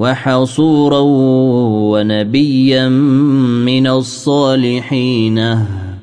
وحصورا ونبيا من الصالحين.